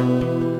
Música